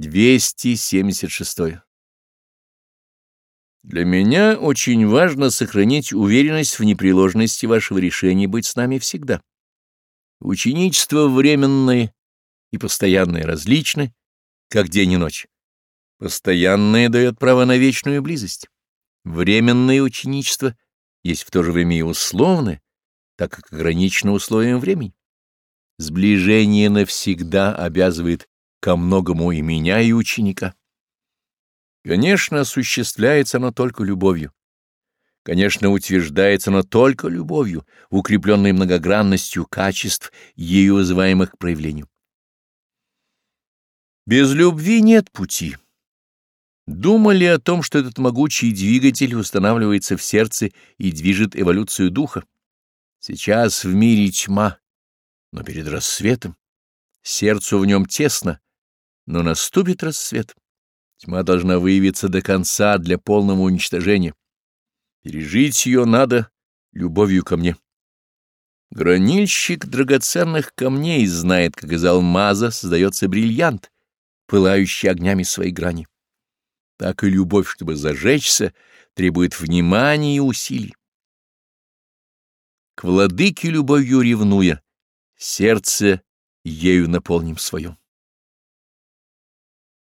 276. Для меня очень важно сохранить уверенность в непреложности вашего решения быть с нами всегда. Ученичество временное и постоянное различны, как день и ночь. Постоянное дает право на вечную близость. Временное ученичество есть в то же время и условное, так как ограничено условием времени. Сближение навсегда обязывает ко многому и меня, и ученика. Конечно, осуществляется она только любовью. Конечно, утверждается она только любовью, укрепленной многогранностью качеств, ею вызываемых к проявлению. Без любви нет пути. Думали о том, что этот могучий двигатель устанавливается в сердце и движет эволюцию духа? Сейчас в мире тьма, но перед рассветом. Сердцу в нем тесно, но наступит рассвет. Тьма должна выявиться до конца для полного уничтожения. Пережить ее надо любовью ко мне. Гранильщик драгоценных камней знает, как из алмаза создается бриллиант, пылающий огнями своей грани. Так и любовь, чтобы зажечься, требует внимания и усилий. К владыке любовью ревнуя, сердце ею наполним своем.